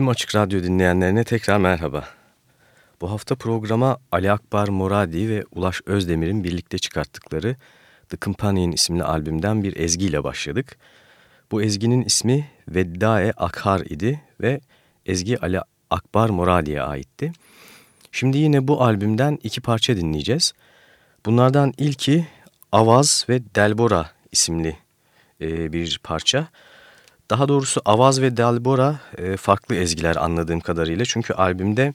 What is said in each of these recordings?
Tüm Açık Radyo dinleyenlerine tekrar merhaba. Bu hafta programa Ali Akbar Moradi ve Ulaş Özdemir'in birlikte çıkarttıkları The Companion isimli albümden bir ezgiyle başladık. Bu ezginin ismi Veddae Akhar idi ve ezgi Ali Akbar Moradi'ye aitti. Şimdi yine bu albümden iki parça dinleyeceğiz. Bunlardan ilki Avaz ve Delbora isimli e, bir parça. Daha doğrusu Avaz ve Delbora e, farklı ezgiler anladığım kadarıyla. Çünkü albümde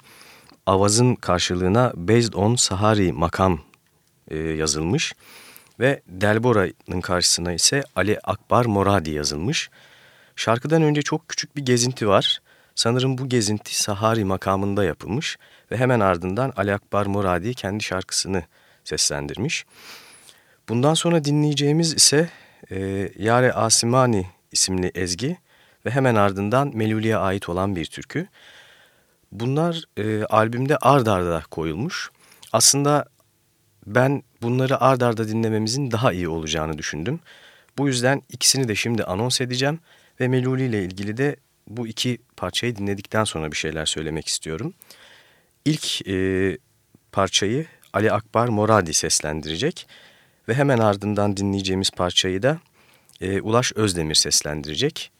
Avaz'ın karşılığına Based on Sahari makam e, yazılmış. Ve Delbora'nın karşısına ise Ali Akbar Moradi yazılmış. Şarkıdan önce çok küçük bir gezinti var. Sanırım bu gezinti Sahari makamında yapılmış ve hemen ardından Ali Akbar Moradi kendi şarkısını seslendirmiş. Bundan sonra dinleyeceğimiz ise e, Yare Asimani isimli ezgi ve hemen ardından Meluli'ye ait olan bir türkü. Bunlar e, albümde ard arda koyulmuş. Aslında ben bunları ard arda dinlememizin daha iyi olacağını düşündüm. Bu yüzden ikisini de şimdi anons edeceğim ve Meluli ile ilgili de bu iki parçayı dinledikten sonra bir şeyler söylemek istiyorum. İlk e, parçayı Ali Akbar Moradi seslendirecek ve hemen ardından dinleyeceğimiz parçayı da e, Ulaş Özdemir seslendirecek.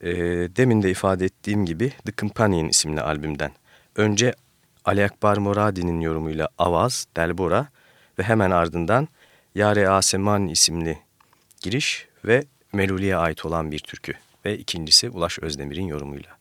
E, demin de ifade ettiğim gibi The Companion isimli albümden. Önce Ali Akbar Moradi'nin yorumuyla Avaz, Delbora ve hemen ardından Yare Aseman isimli giriş ve Meluli'ye ait olan bir türkü. Ve ikincisi Ulaş Özdemir'in yorumuyla.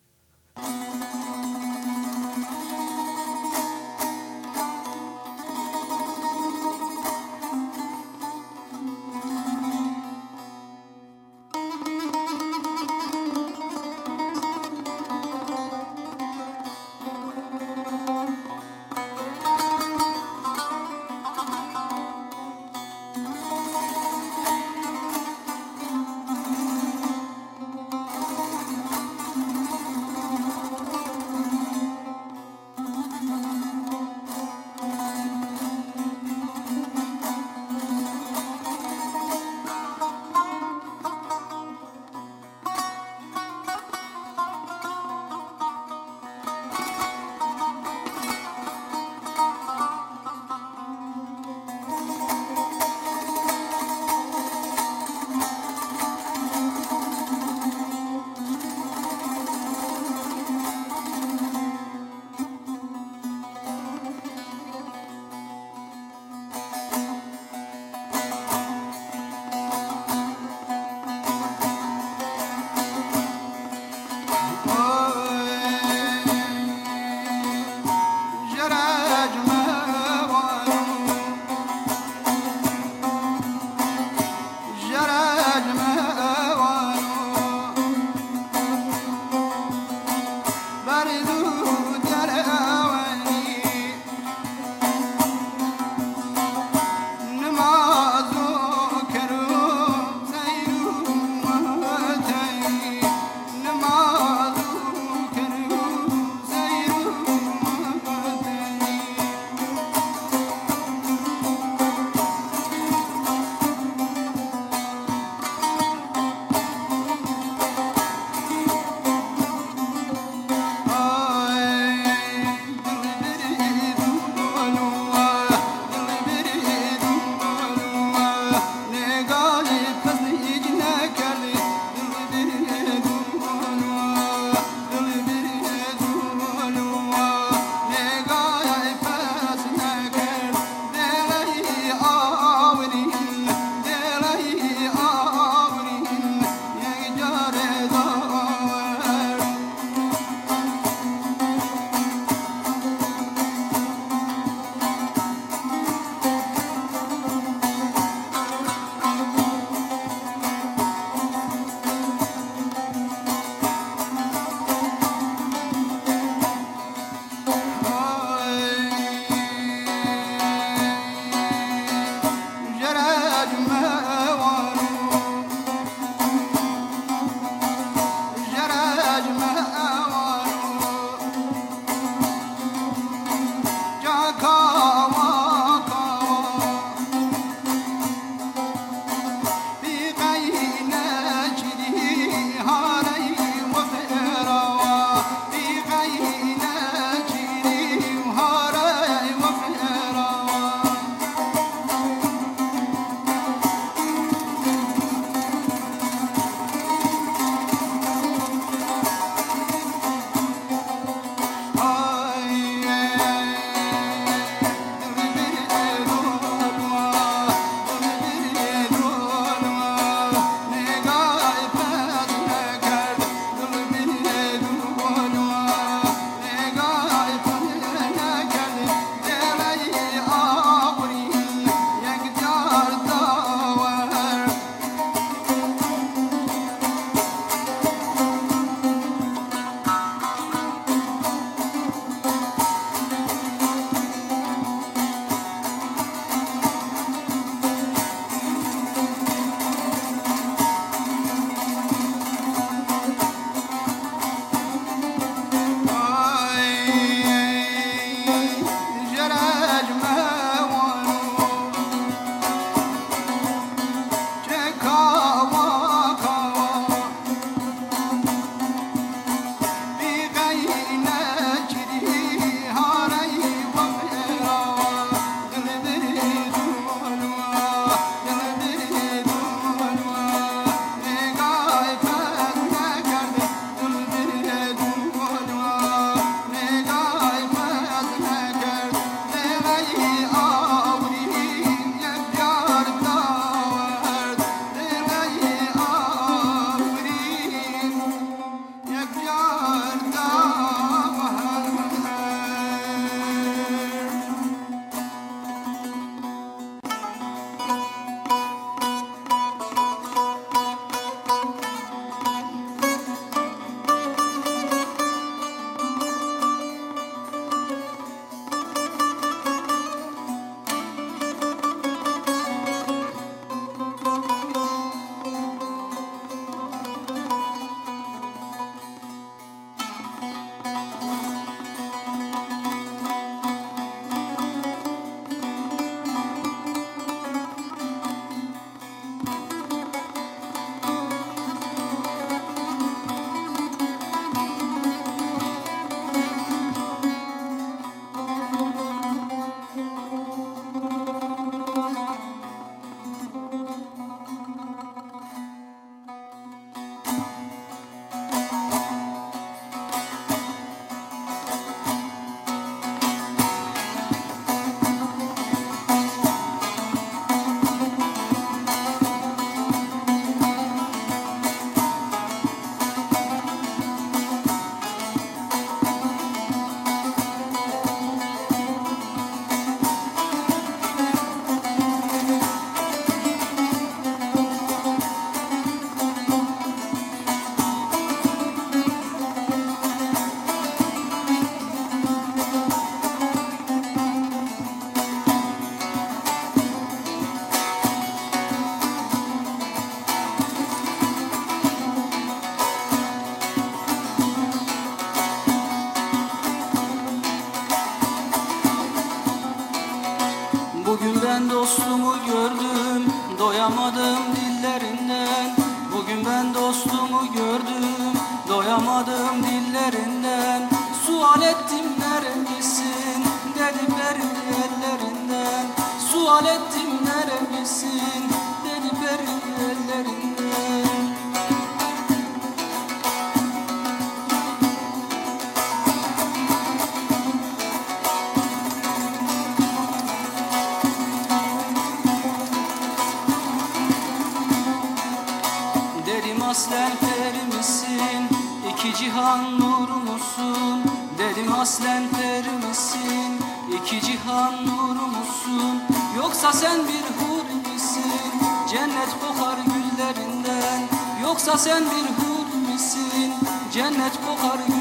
Cennet kokar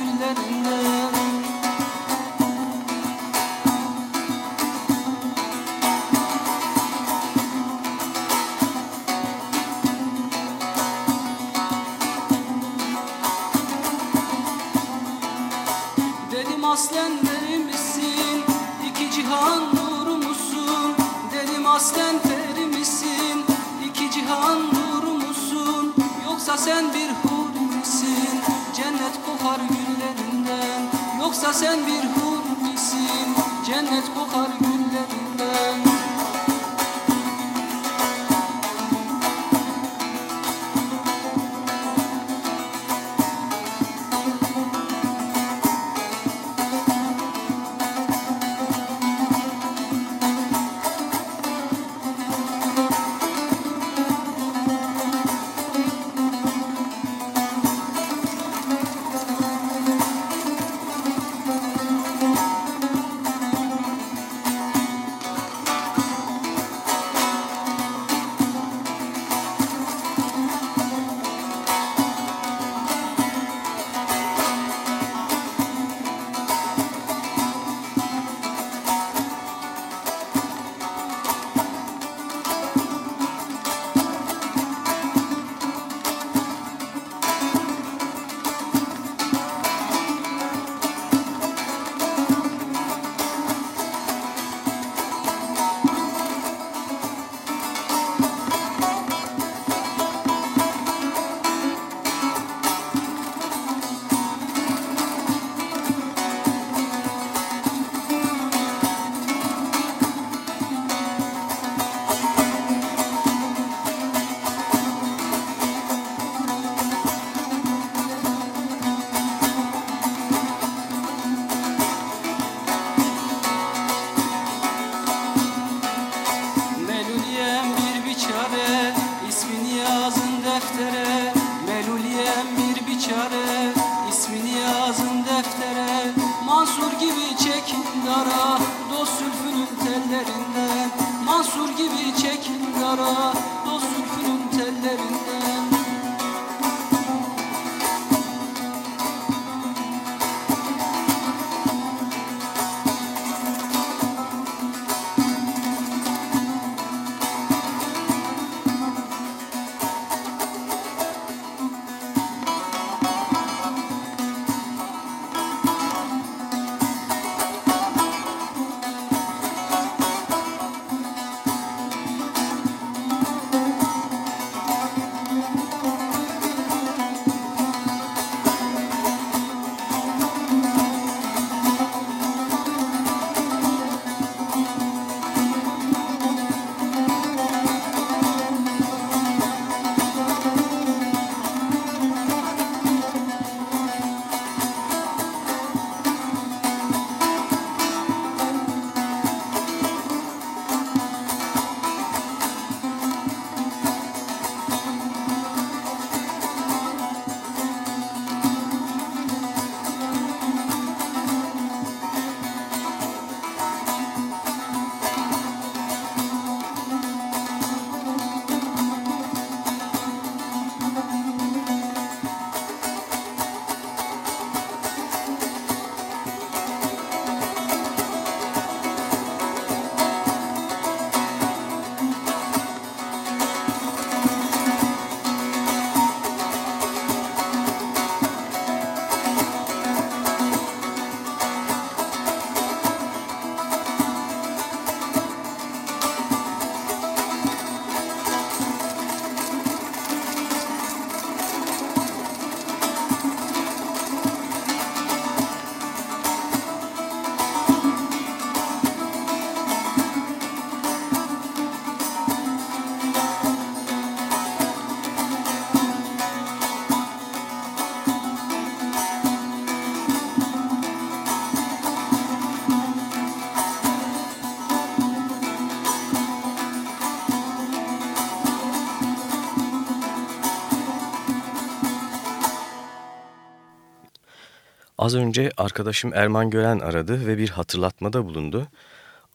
Az önce arkadaşım Erman Gören aradı ve bir hatırlatmada bulundu.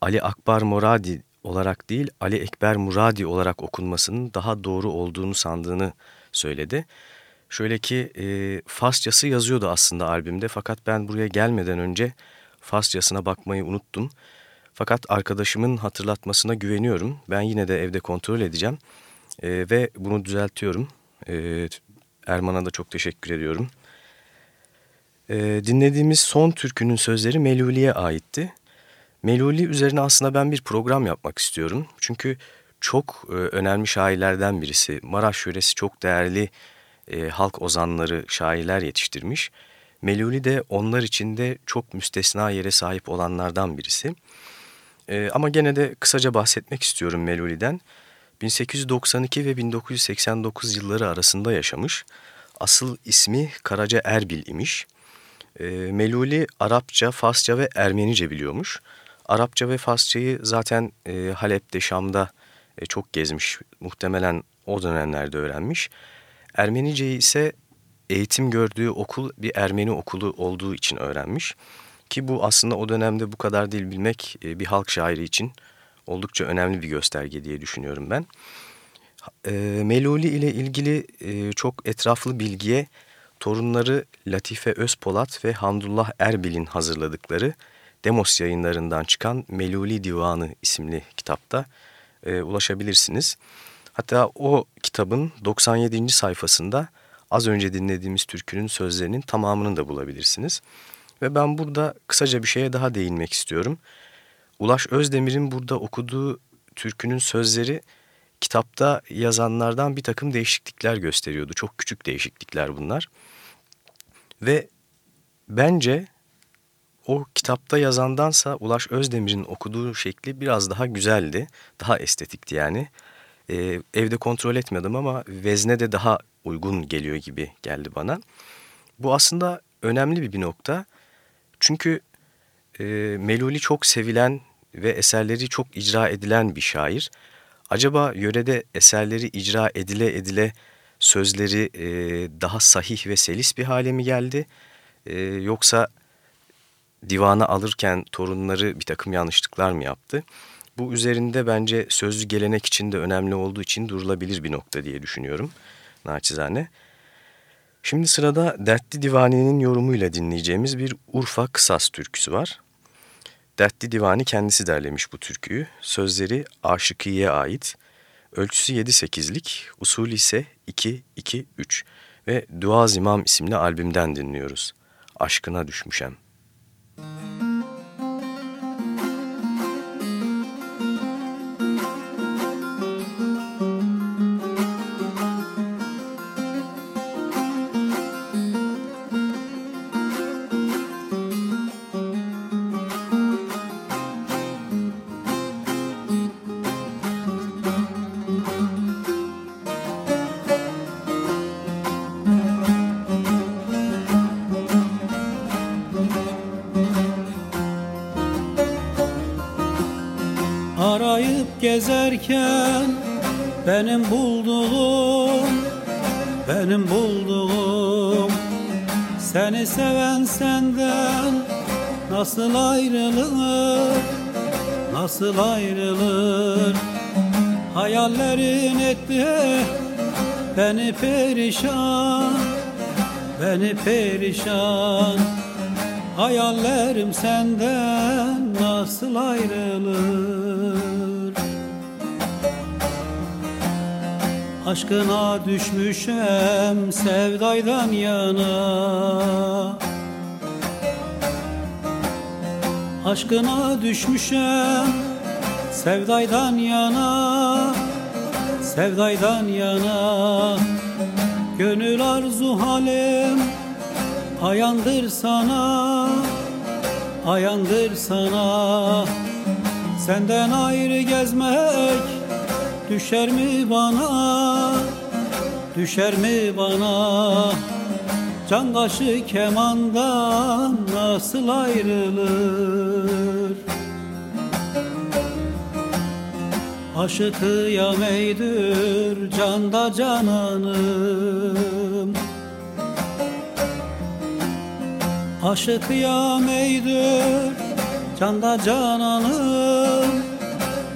Ali Akbar Muradi olarak değil Ali Ekber Muradi olarak okunmasının daha doğru olduğunu sandığını söyledi. Şöyle ki e, Farsçası yazıyordu aslında albümde fakat ben buraya gelmeden önce Farsçasına bakmayı unuttum. Fakat arkadaşımın hatırlatmasına güveniyorum. Ben yine de evde kontrol edeceğim e, ve bunu düzeltiyorum. E, Erman'a da çok teşekkür ediyorum. E, dinlediğimiz son türkünün sözleri Meluli'ye aitti. Meluli üzerine aslında ben bir program yapmak istiyorum. Çünkü çok e, önemli şairlerden birisi. Maraş yöresi çok değerli e, halk ozanları, şairler yetiştirmiş. Meluli de onlar içinde çok müstesna yere sahip olanlardan birisi. E, ama gene de kısaca bahsetmek istiyorum Meluli'den. 1892 ve 1989 yılları arasında yaşamış. Asıl ismi Karaca Erbil imiş. E, Meluli Arapça, Farsça ve Ermenice biliyormuş. Arapça ve Farsçayı zaten e, Halep'te, Şam'da e, çok gezmiş. Muhtemelen o dönemlerde öğrenmiş. Ermeniceyi ise eğitim gördüğü okul bir Ermeni okulu olduğu için öğrenmiş. Ki bu aslında o dönemde bu kadar dil bilmek e, bir halk şairi için oldukça önemli bir gösterge diye düşünüyorum ben. Meluli ile ilgili çok etraflı bilgiye torunları Latife Özpolat ve Hamdullah Erbil'in hazırladıkları Demos yayınlarından çıkan Meluli Divanı isimli kitapta e, ulaşabilirsiniz. Hatta o kitabın 97. sayfasında az önce dinlediğimiz türkünün sözlerinin tamamını da bulabilirsiniz. Ve ben burada kısaca bir şeye daha değinmek istiyorum. Ulaş Özdemir'in burada okuduğu türkünün sözleri kitapta yazanlardan bir takım değişiklikler gösteriyordu. Çok küçük değişiklikler bunlar. Ve bence o kitapta yazandansa Ulaş Özdemir'in okuduğu şekli biraz daha güzeldi. Daha estetikti yani. Ee, evde kontrol etmedim ama vezne de daha uygun geliyor gibi geldi bana. Bu aslında önemli bir, bir nokta. Çünkü e, Meluli çok sevilen ve eserleri çok icra edilen bir şair. Acaba yörede eserleri icra edile edile sözleri e, daha sahih ve selis bir hale mi geldi? E, yoksa divana alırken torunları bir takım yanlışlıklar mı yaptı? Bu üzerinde bence sözlü gelenek için de önemli olduğu için durulabilir bir nokta diye düşünüyorum naçizane. Şimdi sırada Dertli Divani'nin yorumuyla dinleyeceğimiz bir Urfa Kısas türküsü var. Dertli Divani kendisi derlemiş bu türküyü. Sözleri Aşıkiye ait. Ölçüsü 7-8'lik, usulü ise 2-2-3 ve Duaz İmam isimli albümden dinliyoruz. Aşkına düşmüşem. gezerken seven senden nasıl ayrılır nasıl ayrılır? Hayallerin etti beni perişan beni perişan. Hayallerim senden nasıl ayrılır Aşkına düşmüşem sevdaydan yana. Aşkına düşmüşem sevdaydan yana. Sevdaydan yana. Gönül arzu halim Ayandır sana. Ayandır sana. Senden ayrı gezmek Düşer mi bana Düşer mi bana? Can kaşı kemandan nasıl ayrılır? Aşık kıyameydür canda cananım? Aşık kıyameydir Canda cananım?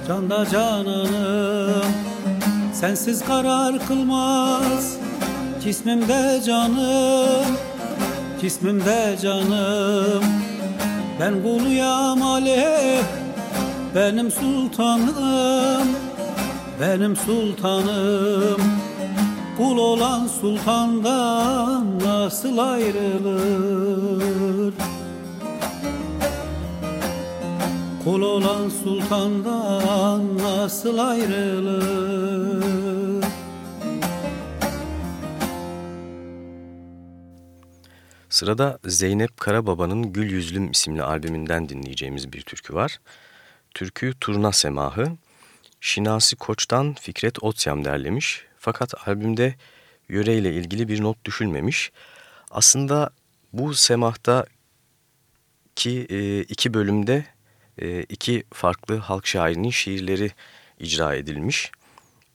Canda cananım Sensiz karar kılmaz. Cismimde canım Cismimde canım. Ben kuluyam aleyh Benim sultanım. Benim sultanım. Kul olan sultandan nasıl ayrılır? Kul olan sultandan nasıl ayrılır? Sırada Zeynep Karababa'nın Gül Yüzlüm isimli albümünden dinleyeceğimiz bir türkü var. Türkü Turna Semahı. Şinasi Koç'tan Fikret Otyam derlemiş. Fakat albümde yöreyle ilgili bir not düşülmemiş. Aslında bu semahta ki e, iki bölümde e, iki farklı halk şairinin şiirleri icra edilmiş.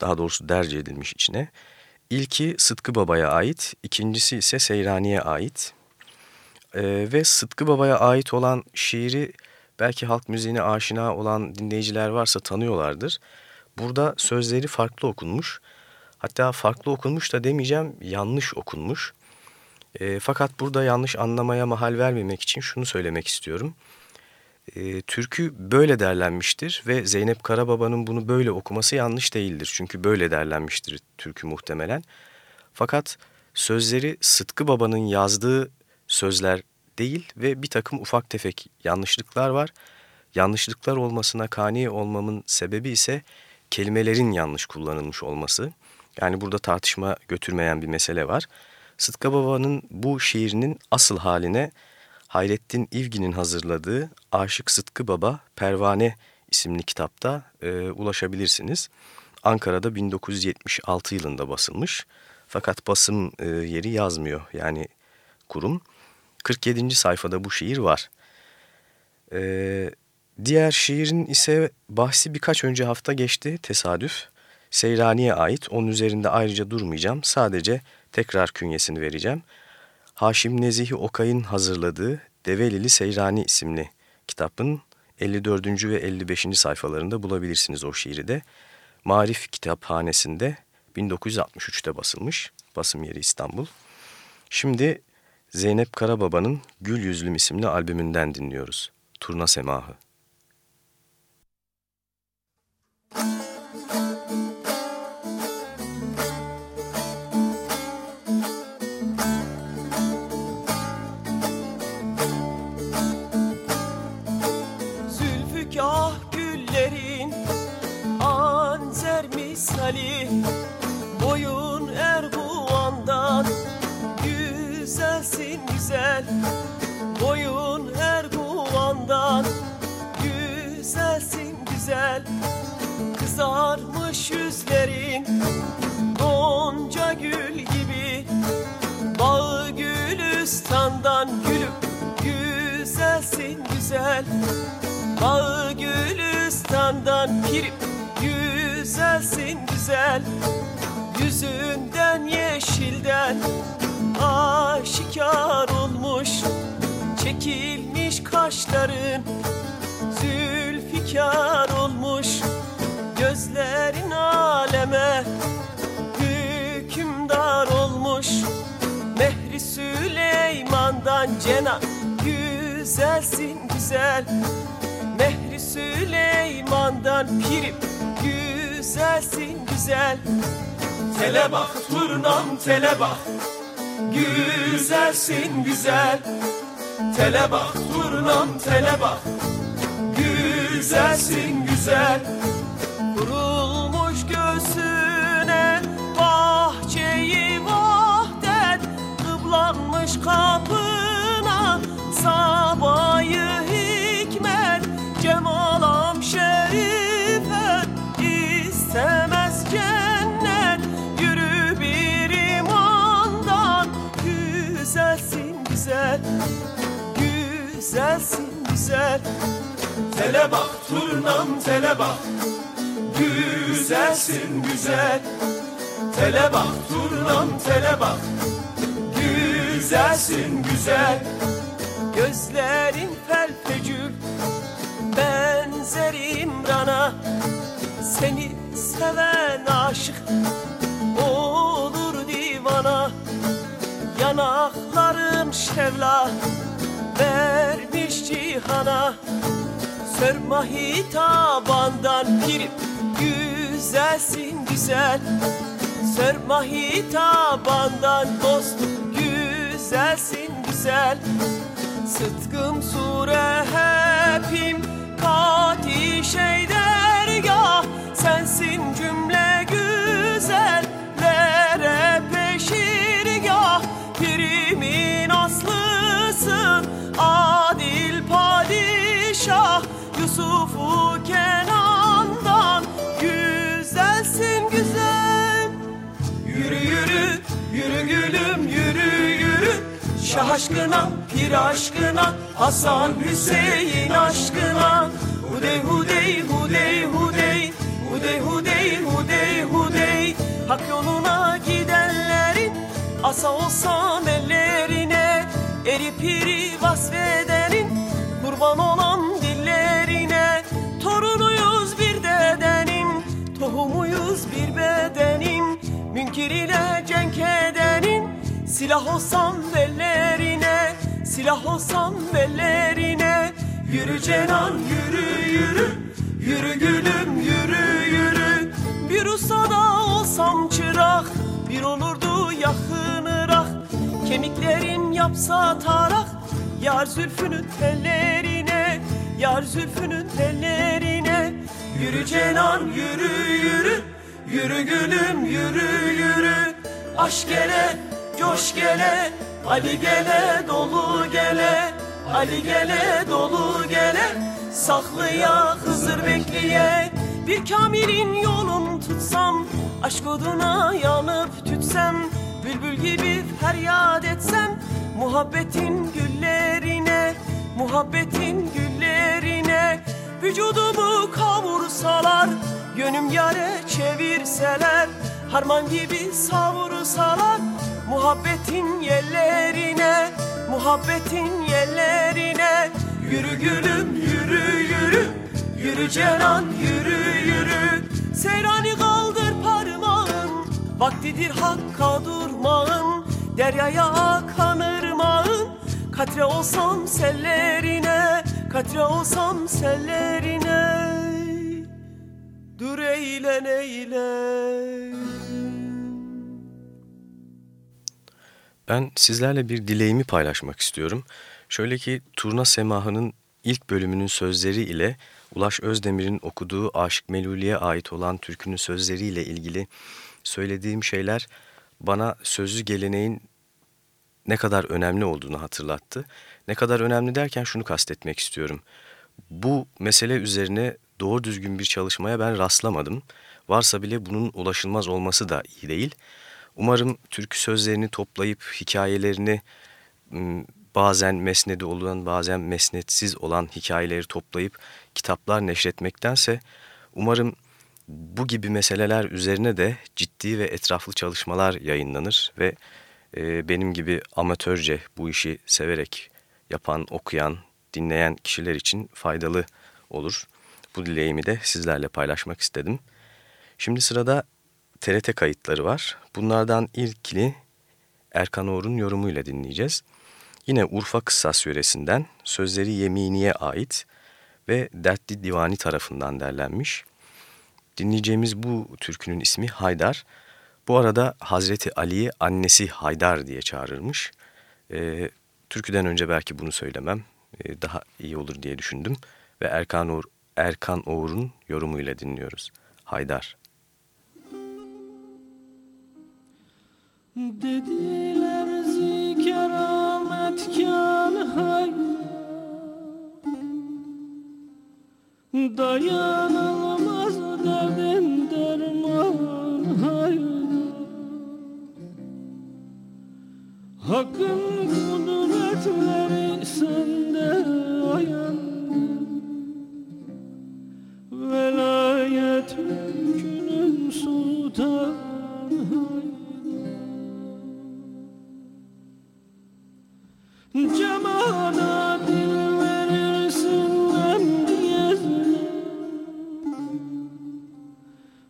Daha doğrusu derc edilmiş içine. İlki Sıtkı Baba'ya ait, ikincisi ise Seyrani'ye ait. E, ve Sıtkı Baba'ya ait olan şiiri belki halk müziğine aşina olan dinleyiciler varsa tanıyorlardır. Burada sözleri farklı okunmuş. Hatta farklı okunmuş da demeyeceğim, yanlış okunmuş. E, fakat burada yanlış anlamaya mahal vermemek için şunu söylemek istiyorum. E, türkü böyle derlenmiştir ve Zeynep Karababa'nın bunu böyle okuması yanlış değildir. Çünkü böyle derlenmiştir türkü muhtemelen. Fakat sözleri Sıtkı Baba'nın yazdığı sözler değil ve bir takım ufak tefek yanlışlıklar var. Yanlışlıklar olmasına kani olmamın sebebi ise kelimelerin yanlış kullanılmış olması. Yani burada tartışma götürmeyen bir mesele var. Sıtkı Baba'nın bu şiirinin asıl haline Hayrettin İvgi'nin hazırladığı Aşık Sıtkı Baba Pervane isimli kitapta e, ulaşabilirsiniz. Ankara'da 1976 yılında basılmış. Fakat basım e, yeri yazmıyor yani kurum. 47. sayfada bu şiir var. E, diğer şiirin ise bahsi birkaç önce hafta geçti tesadüf. Seyrani'ye ait. Onun üzerinde ayrıca durmayacağım. Sadece tekrar künyesini vereceğim. Haşim Nezihi Okay'ın hazırladığı Develili Seyrani isimli kitabın 54. ve 55. sayfalarında bulabilirsiniz o şiiri de. Marif Kitaphanesi'nde 1963'te basılmış. Basım yeri İstanbul. Şimdi Zeynep Karababa'nın Gül Yüzlüm isimli albümünden dinliyoruz. Turna Semahı. Ali Süleyman'dan cenab güzelsin güzel. Mehri Süleyman'dan pirim. Güzelsin güzel. Tele bak turnam tele bak Güzelsin güzel. Tele bak turnam tele bak Güzelsin güzel. Kurulmuş göğsüne bahçeyi vahdet Kıblanmış kapına sabayı hikmet Cemalam şerife istemez cennet. Yürü bir imandan Güzelsin güzel Güzelsin güzel. Tele bak turnam tele bak Güzelsin güzel. Tele bak turnam tele bak Güzelsin güzel Gözlerin felfecül Benzerim rana Seni seven aşık Olur divana. Yanakların şevla Vermiş cihana. Sörma hitabandan girip Güzelsin güzel. Sörma hitabandan dostum Güzelsin güzel Sıtkım sure hepim Kati şey dergah. Sensin cümle güzellere Şah aşkına, pir aşkına Hasan Hüseyin aşkına. Hudey hudey hudey hudey Hudey hudey hudey hudey Hak yoluna gidenlerin Asa olsam ellerine Eri piri vasfedenin Kurban olan dillerine. Torunuyuz bir dedenin Tohumuyuz bir bedenin. Münkir ile cenk Silah olsam bellerine Silah olsam bellerine Yürü Cenan yürü yürü. Yürü gülüm yürü yürü. Bir ustada olsam çırak Bir olurdu yakın Kemiklerim yapsa tarak Yar zülfünün tellerine. Yar zülfünün tellerine. Yürü Cenan yürü yürü. Yürü gülüm yürü yürü. Aşk gele coş gele Ali gele dolu gele. Ali gele dolu gele. Saklıya Hızır bekleye. Bir kamilin yolun tutsam Aşk oduna yanıp tütsem. Bülbül gibi feryat etsem Muhabbetin güllerine Muhabbetin güllerine. Vücudumu kavursalar Gönüm yare çevirseler. Harman gibi savursalar Muhabbetin yerlerine Muhabbetin yerlerine. Yürü gülüm yürü yürü. Yürü Cenan yürü yürü. Seyrani kaldır parmağın. Vaktidir hakka durmağın. Deryaya akan ırmağın. Katre olsam sellerine Katre olsam sellerine. Dur eğlen eğlen Ben sizlerle bir dileğimi paylaşmak istiyorum. Şöyle ki Turna Semahı'nın ilk bölümünün sözleri ile Ulaş Özdemir'in okuduğu Aşık Meluli'ye ait olan türkünün sözleriyle ilgili söylediğim şeyler bana sözlü geleneğin ne kadar önemli olduğunu hatırlattı. Ne kadar önemli derken şunu kastetmek istiyorum. Bu mesele üzerine doğru düzgün bir çalışmaya ben rastlamadım. Varsa bile bunun ulaşılmaz olması da iyi değil. Umarım türkü sözlerini toplayıp hikayelerini bazen mesnedi olan bazen mesnetsiz olan hikayeleri toplayıp kitaplar neşretmektense umarım bu gibi meseleler üzerine de ciddi ve etraflı çalışmalar yayınlanır ve benim gibi amatörce bu işi severek yapan, okuyan, dinleyen kişiler için faydalı olur. Bu dileğimi de sizlerle paylaşmak istedim. Şimdi sırada TRT kayıtları var. Bunlardan ilkini Erkan Oğur'un yorumuyla dinleyeceğiz. Yine Urfa Kıssas yöresinden sözleri Yemini'ye ait ve Dertli Divani tarafından derlenmiş. Dinleyeceğimiz bu türkünün ismi Haydar. Bu arada Hazreti Ali'yi annesi Haydar diye çağırırmış. E, türküden önce belki bunu söylemem e, daha iyi olur diye düşündüm. Ve Erkan Oğur, Erkan Oğur'un yorumuyla dinliyoruz. Haydar. Dediler zikerametkan hay Dayanılmaz derdin derman hay Hakkın kudretleri sende ayan. Velayet mülkünün sultan hay Cemana dil verirsin hem diyezine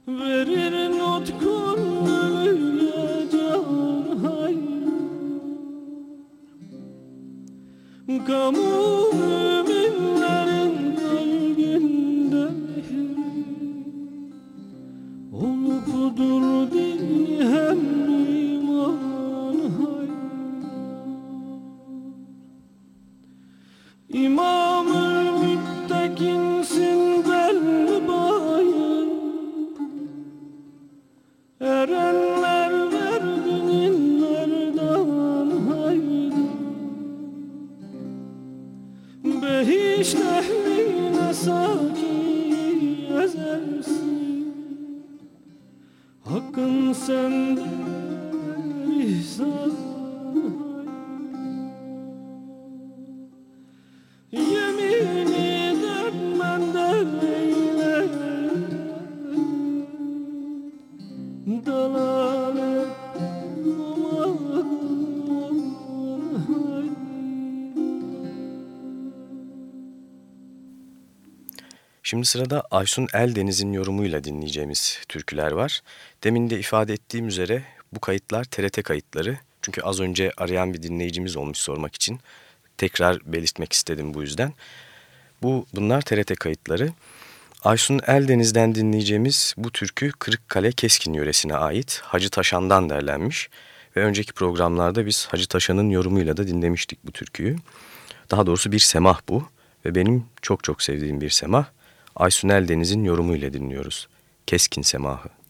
Verir nutkun ölüye can hayır Şimdi sırada Aysun Eldeniz'in yorumuyla dinleyeceğimiz türküler var. Demin de ifade ettiğim üzere bu kayıtlar TRT kayıtları. Çünkü az önce arayan bir dinleyicimiz olmuş sormak için. Tekrar belirtmek istedim bu yüzden. Bu Bunlar TRT kayıtları. Aysun Eldeniz'den dinleyeceğimiz bu türkü Kırıkkale Keskin yöresine ait Hacı Taşan'dan derlenmiş. Ve önceki programlarda biz Hacı Taşan'ın yorumuyla da dinlemiştik bu türküyü. Daha doğrusu bir semah bu ve benim çok çok sevdiğim bir semah. Aysunel Deniz'in yorumuyla dinliyoruz. Keskin Semahı.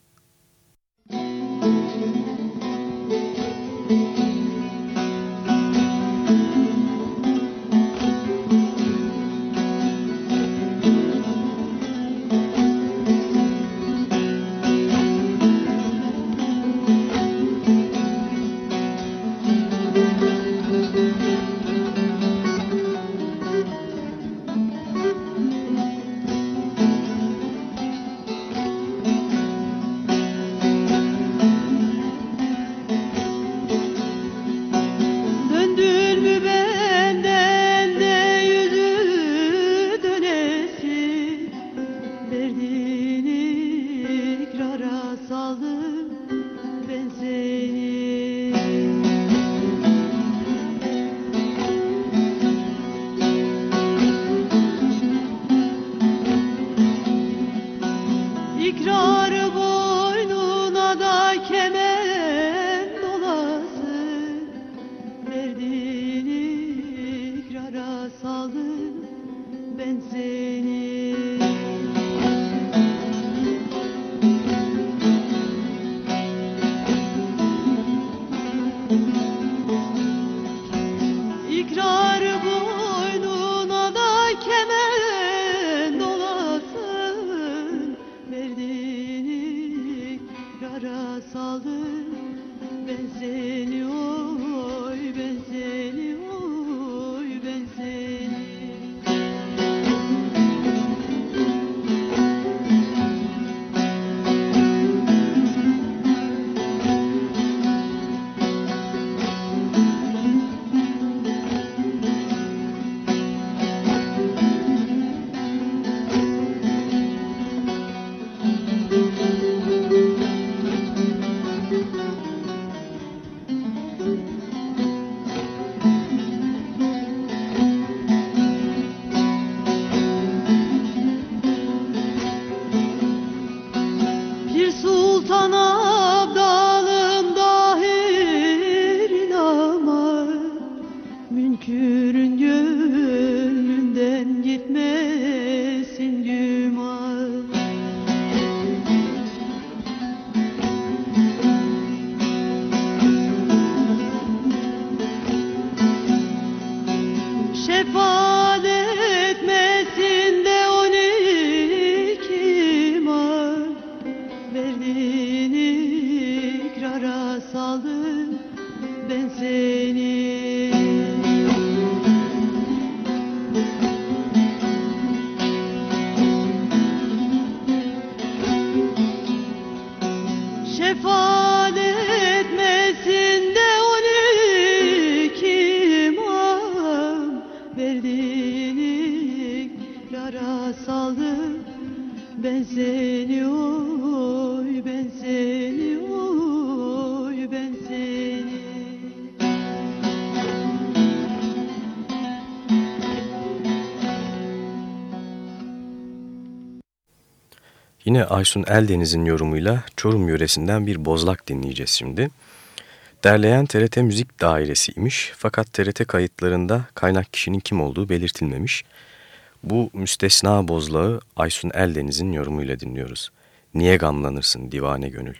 Yine Aysun Eldeniz'in yorumuyla Çorum yöresinden bir bozlak dinleyeceğiz şimdi. Derleyen TRT Müzik Dairesi'ymiş fakat TRT kayıtlarında kaynak kişinin kim olduğu belirtilmemiş. Bu müstesna bozlağı Aysun Eldeniz'in yorumuyla dinliyoruz. Niye gamlanırsın divane gönül?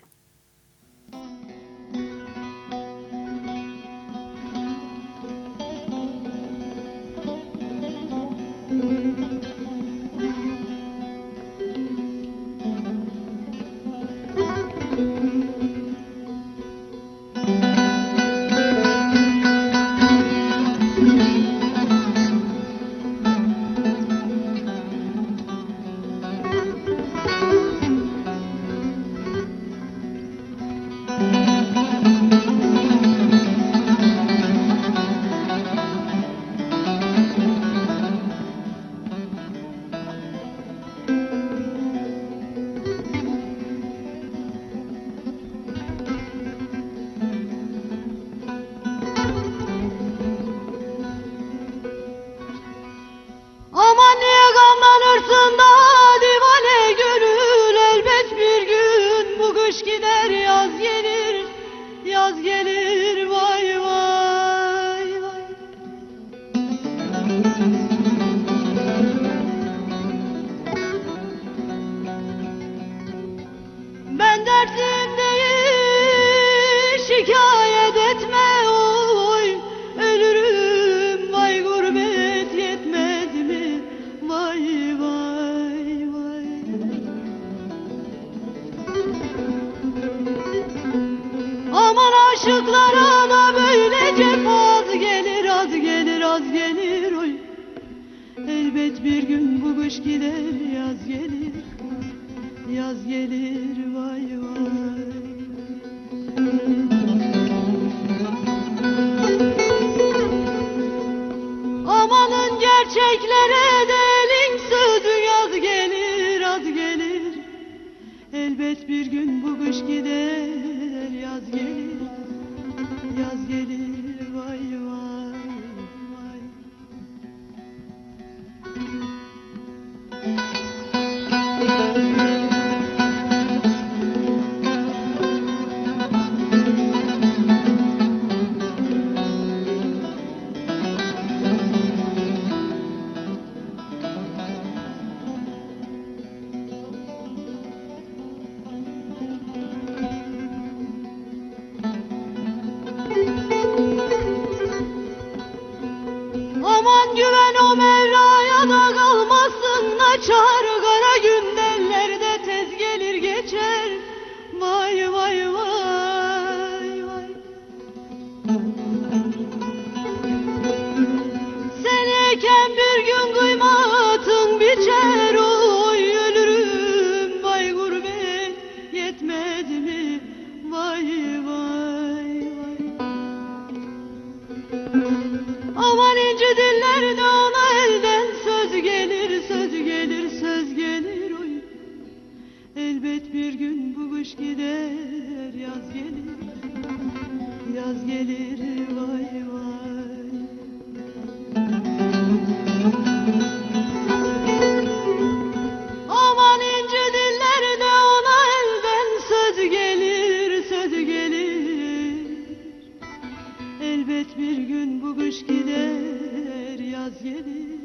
Yaz gelir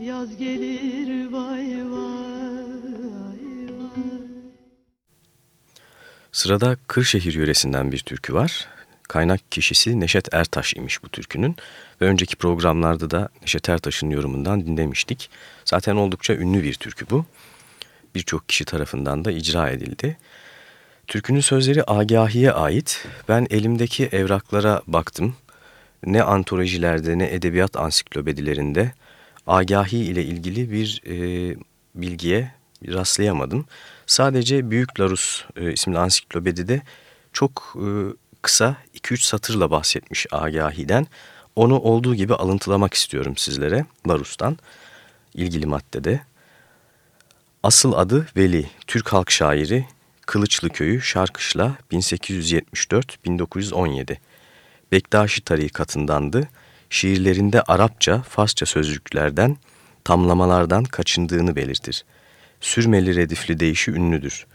Yaz gelir vay vay Sırada Kırşehir yöresinden bir türkü var. Kaynak kişisi Neşet Ertaş imiş bu türkünün ve önceki programlarda da Neşet Ertaş'ın yorumundan dinlemiştik. Zaten oldukça ünlü bir türkü bu. Birçok kişi tarafından da icra edildi. Türkünün sözleri Agahi'ye ait. Ben elimdeki evraklara baktım. Ne antolojilerde ne edebiyat ansiklopedilerinde Agahi ile ilgili bir e, bilgiye rastlayamadım. Sadece Büyük Larus e, isimli ansiklopedide çok e, kısa 2-3 satırla bahsetmiş Agahi'den. Onu olduğu gibi alıntılamak istiyorum sizlere Larus'tan ilgili maddede. Asıl adı Veli, Türk halk şairi, Kılıçlı Köyü, Şarkışla 1874-1917. Bektaşi tarikatındandı. Şiirlerinde Arapça, Farsça sözcüklerden, tamlamalardan kaçındığını belirtir. Sürmeli redifli deyişi ünlüdür.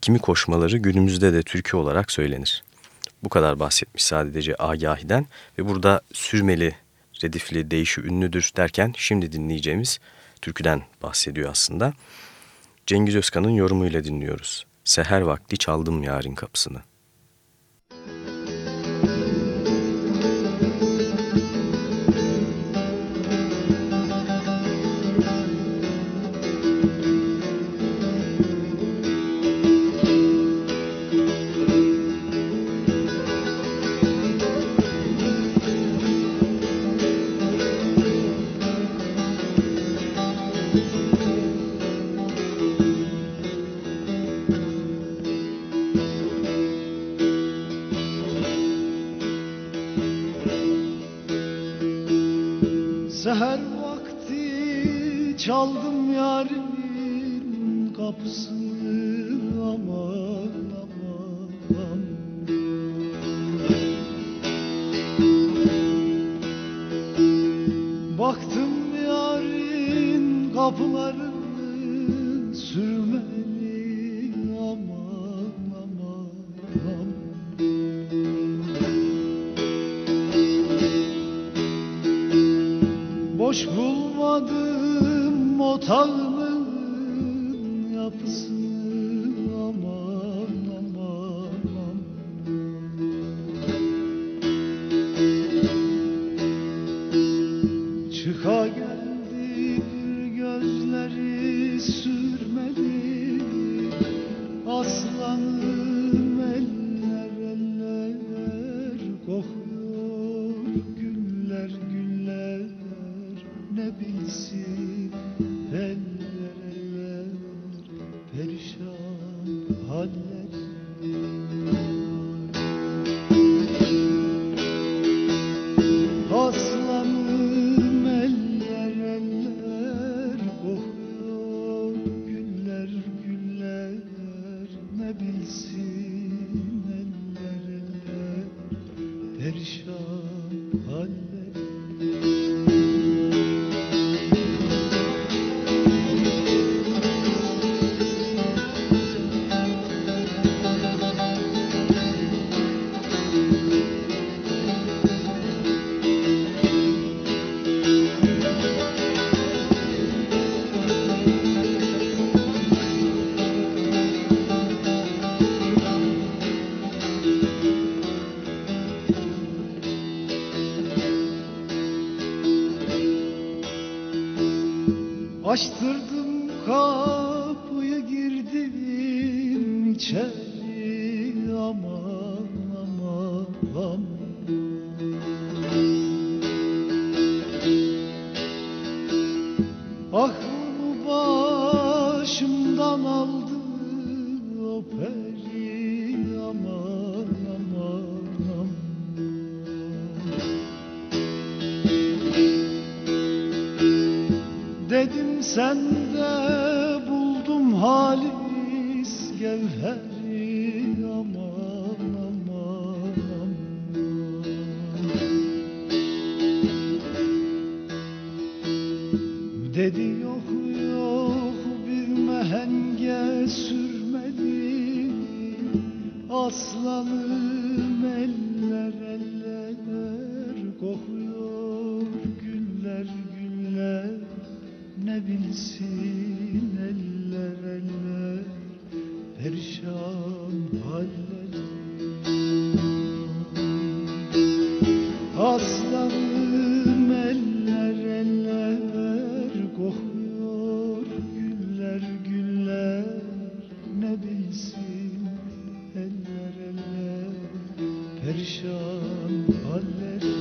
Kimi koşmaları günümüzde de türkü olarak söylenir. Bu kadar bahsetmiş sadece Agahi'den ve burada sürmeli redifli deyişi ünlüdür derken şimdi dinleyeceğimiz türküden bahsediyor aslında. Cengiz Özkan'ın yorumuyla dinliyoruz. Seher vakti çaldım yarın kapısını. Çaldım yarimin kapısını perişan haller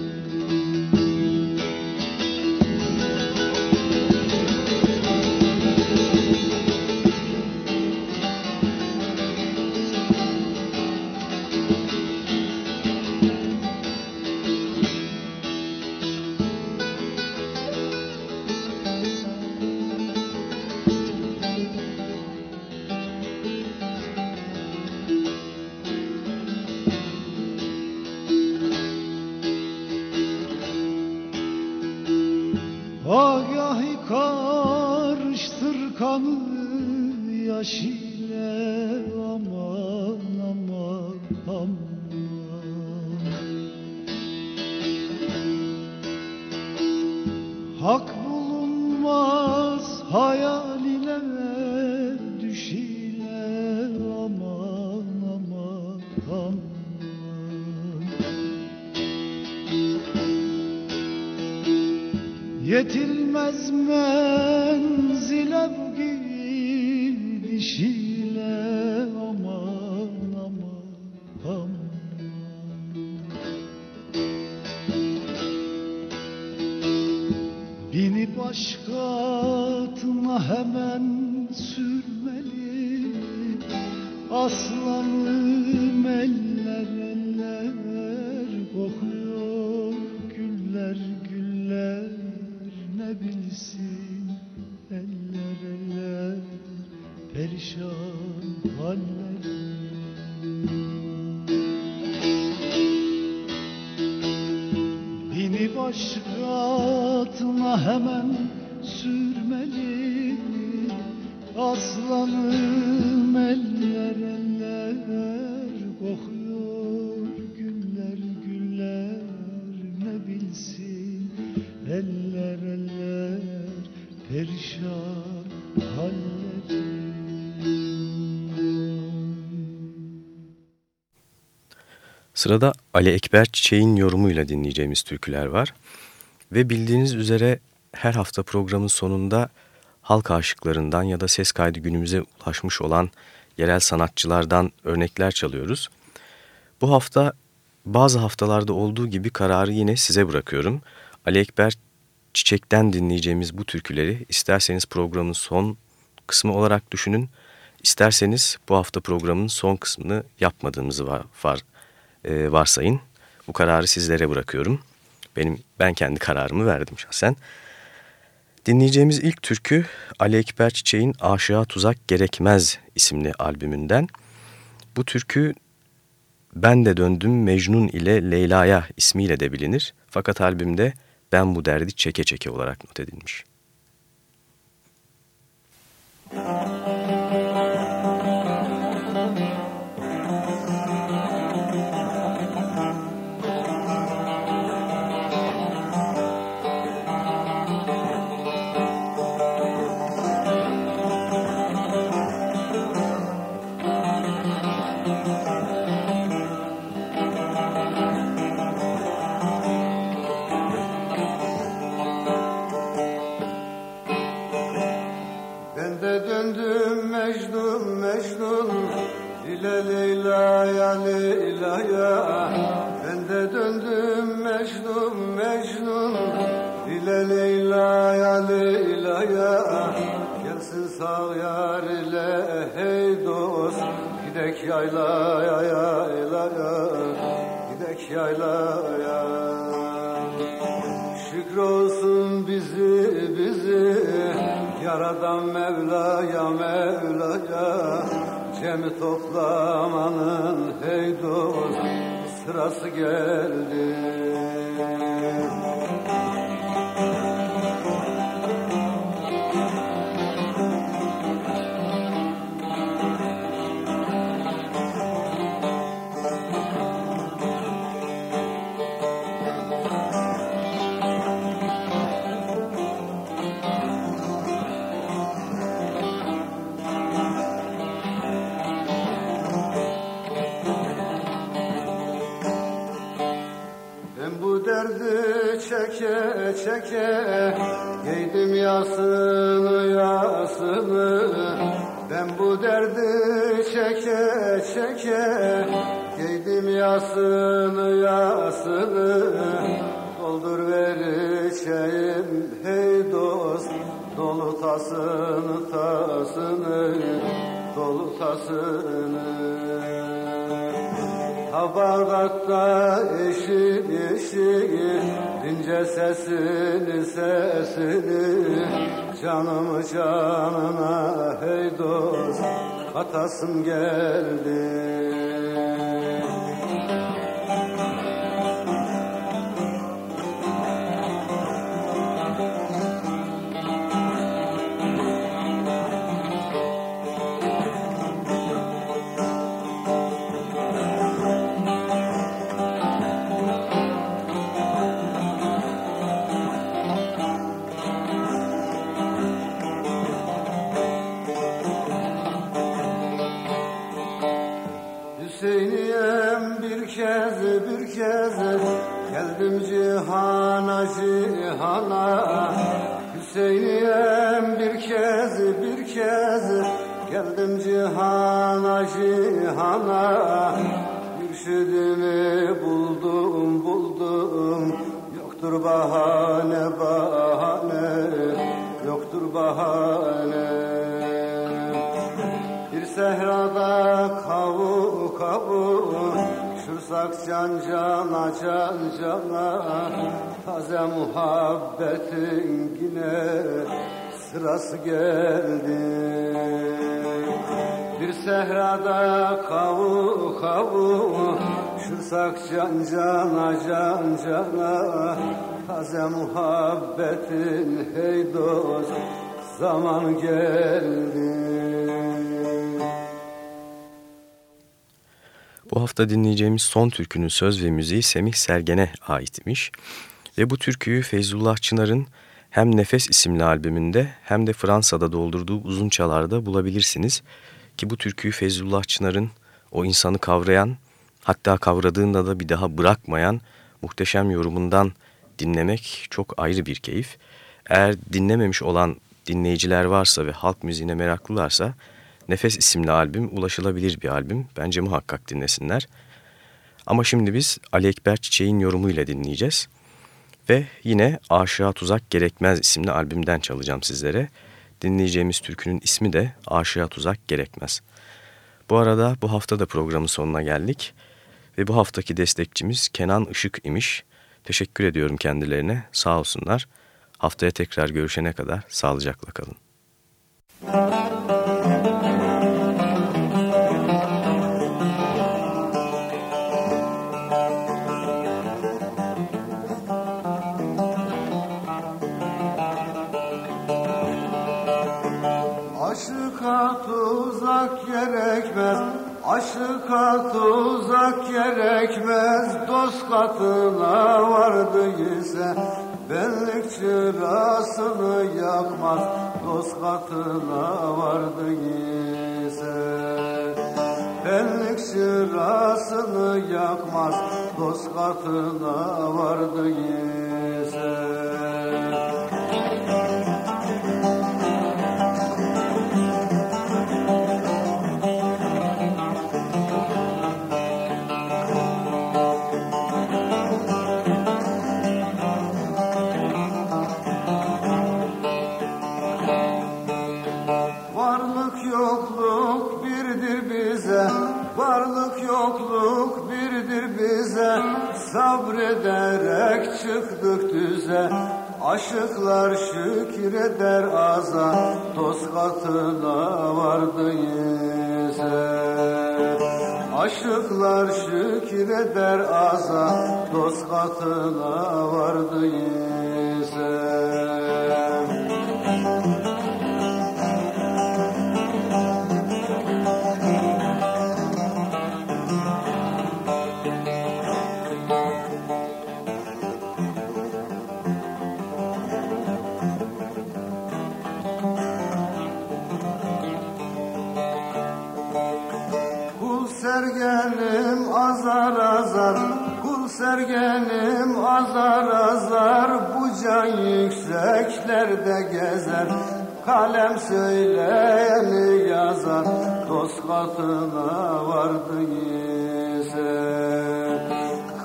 Bini başka atına hemen sürmeli Aslanım eller Sırada Ali Ekber Çiçek'in yorumuyla dinleyeceğimiz türküler var. Ve bildiğiniz üzere her hafta programın sonunda halk aşıklarından ya da ses kaydı günümüze ulaşmış olan yerel sanatçılardan örnekler çalıyoruz. Bu hafta bazı haftalarda olduğu gibi kararı yine size bırakıyorum. Ali Ekber Çiçek'ten dinleyeceğimiz bu türküleri isterseniz programın son kısmı olarak düşünün, isterseniz bu hafta programın son kısmını yapmadığımızı var, e, varsayın. Bu kararı sizlere bırakıyorum. Benim ben kendi kararımı verdim şahsen. Dinleyeceğimiz ilk türkü Ali Ekber Çiçek'in Aşığa Tuzak Gerekmez isimli albümünden. Bu türkü Ben de Döndüm Mecnun ile Leyla'ya ismiyle de bilinir. Fakat albümde Ben Bu Derdi Çeke Çeke olarak not edilmiş. Ben toplamanın hey dost Sırası geldi dost katasım geldi sırası geldi Bir sehrada kavu kavu Şursak can cana can cana Taze muhabbetin hey dost zaman geldi Bu hafta dinleyeceğimiz son türkünün söz ve müziği Semih Sergen'e aitmiş. Ve bu türküyü Feyzullah Çınar'ın hem Nefes isimli albümünde hem de Fransa'da doldurduğu uzun çalarda bulabilirsiniz. Ki bu türküyü Feyzullah Çınar'ın o insanı kavrayan hatta kavradığında da bir daha bırakmayan muhteşem yorumundan dinlemek çok ayrı bir keyif. Eğer dinlememiş olan dinleyiciler varsa ve halk müziğine meraklılarsa Nefes isimli albüm ulaşılabilir bir albüm. Bence muhakkak dinlesinler. Ama şimdi biz Ali Ekber Çiçek'in yorumuyla dinleyeceğiz. Ve yine Aşığa Tuzak Gerekmez isimli albümden çalacağım sizlere. Dinleyeceğimiz türkünün ismi de Aşığa Tuzak Gerekmez. Bu arada bu hafta da programın sonuna geldik. Ve bu haftaki destekçimiz Kenan Işık imiş. Teşekkür ediyorum kendilerine. Sağ olsunlar. Haftaya tekrar görüşene kadar sağlıcakla kalın. Aşıka gerekmez Aşıka tuzak gerekmez Dost katına vardı ise Benlik çırasını yakmaz Dost katına vardı ise Benlik çırasını yakmaz Dost katına vardı sabrederek çıktık düze Aşıklar şükreder aza. Dost katına vardı yüze. Aşıklar şükreder aza Dost katına vardı yüze Kul sergenim azar azar Bu can yükseklerde gezer. Kalem söyleyeni yazar Dost katına vardı yezer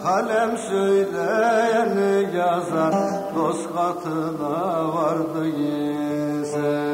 Kalem söyleyeni yazar Dost katına vardı yezer